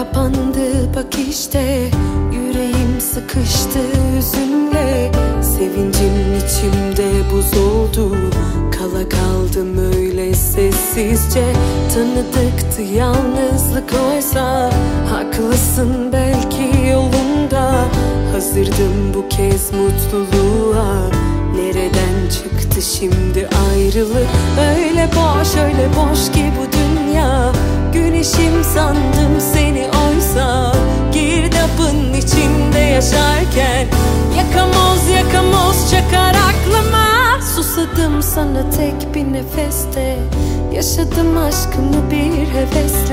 kapandı bak işte. Yüreğim sıkıştı hüzünle Sevincim içimde buz oldu. Kala kaldım öyle sessizce. Tanıdıktı yalnızlık oysa. Haklısın belki yolunda. Hazırdım bu kez mutluluğa. Nereden çıktı şimdi ayrılık? Öyle boş öyle boş ki bu dünya. Güneşim sandım seni sana tek bir nefeste. Yaşadım aşkımı bir hevesle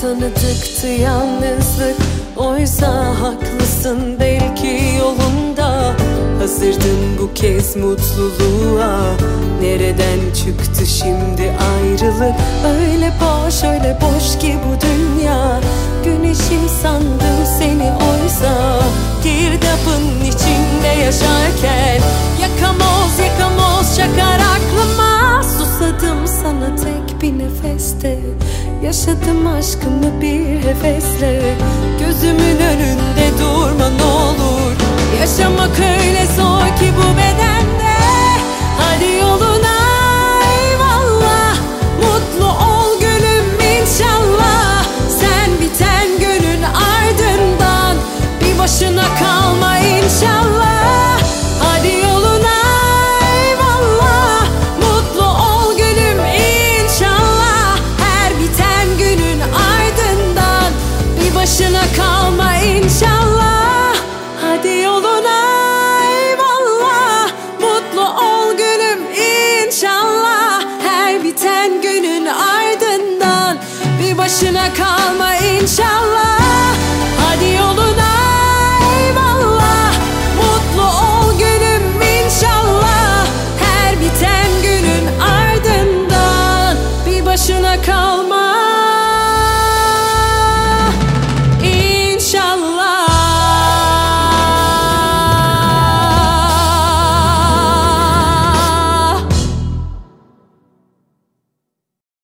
Tanıdıktı yalnızlık. Oysa haklısın belki yolunda. Hazırdım bu kez mutluluğa. Nereden çıktı şimdi ayrılık? Öyle boş öyle boş ki bu dünya Yaşadım aşkımı bir hevesle. Gözümün önünde durma ne olur. Yaşamak öyle zor ki bu inşallah Her biten günün ardından Bir başına kalma inşallah